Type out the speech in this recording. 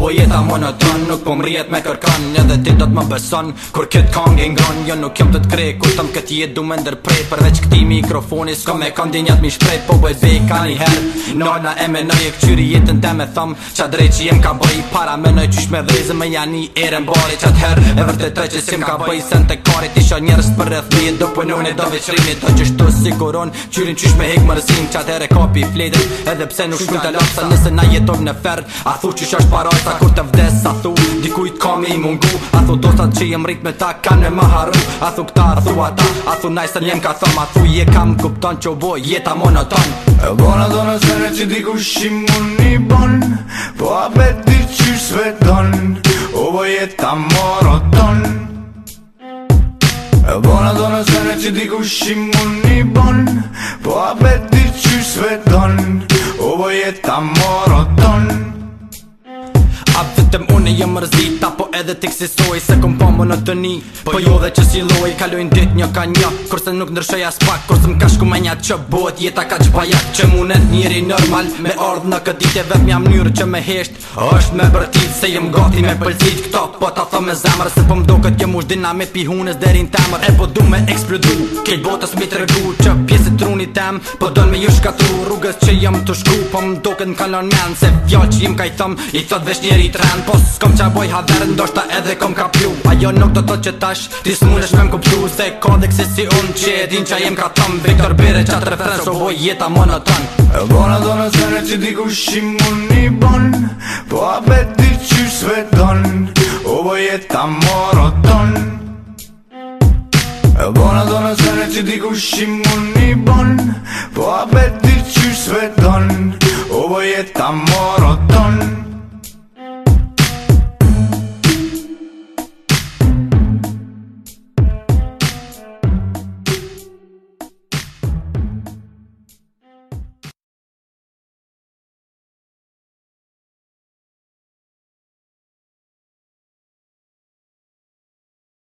po jeta monoton Nuk po mrijet me kërkan Edhe ti do të më beson Kur kët kong i ngon Jo nuk jem të t'kre Kur tëm këtë jet du me ndërprej Përveç këti mikrofoni Ska me kam dinjat mi shprej Po bëjt bej ka një her Nona e menoj e këqyri jetën te me thëm Qa drejt që jem ka bëj Para menoj qysh me vrezë Me janë i erën bari qatë her E vërtet të që si ka bëj Sen të karit isha njerës për rëthmi Do pënun e do veçrimi Do siguron Qyrin qysh me hek mërzim Qatë her Edhe pse nuk shkull të lapsa Nëse na jetov në ferd A thu qysh është parasa sa kur të vdes sa thu Dikujt ka i mungu A thu dosat që jem rrit me ta kanë me maharu A thu këta a thu ata A thu najsë njem ka thëm A thu je kam kupton që bo jeta monoton E bona zonë sërë që diku shimun bon Po apet di që sveton O bo jeta monoton E bona zonë sërë që diku shimun bon Po apet di që sveton O bo moroton diku shimun bon Po apet di që sveton O bo jeta Tem une jë mërzit, ta po edhe t'i kësisoj Se kom pa më në të ni, po jo dhe që si loj kalojnë dit një ka një, kurse nuk nërshëja as pak Kurse m'ka shku me një që bot, jeta ka që bajat Që munet njëri normal, me ardhë në këtë dit E vetë mja mënyrë që me hesht, është me bërtit Se jem gati me pëllëzit, këto po ta tha me zemër Se po mdo këtë kjo mush dinamit pi hunës derin temër E po du me eksplodu, kej botës mi të regu Që pjesit tem Po don me ju shkatru rrugës që jëm të shku Po më duke në kalon men Se fjall që jim ka i thëm I thot vesh njeri tren Po s'kom qa boj haver Ndoshta edhe kom ka pju Ajo nuk do të që tash Ti s'munesh me më kuptu Se kodek si si unë Që e din qa jim ka thëm Viktor Bire qa të refren So boj jeta monoton E bona donë sene që dikush shimun i bon Po apet di qysh sve don O boj jeta moron Bona dona sërë që di ku shimun një bon Po apet di qysh sve don amoro tonë